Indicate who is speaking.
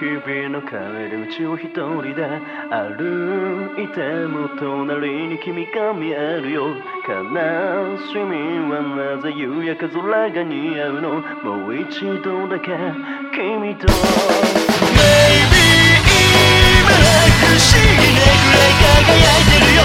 Speaker 1: 日々の帰り道を一人で歩いても隣に君が見えるよ。悲しみはなぜ夕焼け空が似合うの？もう一度だけ。君と。Maybe 今不思議なくらい輝いてるよ。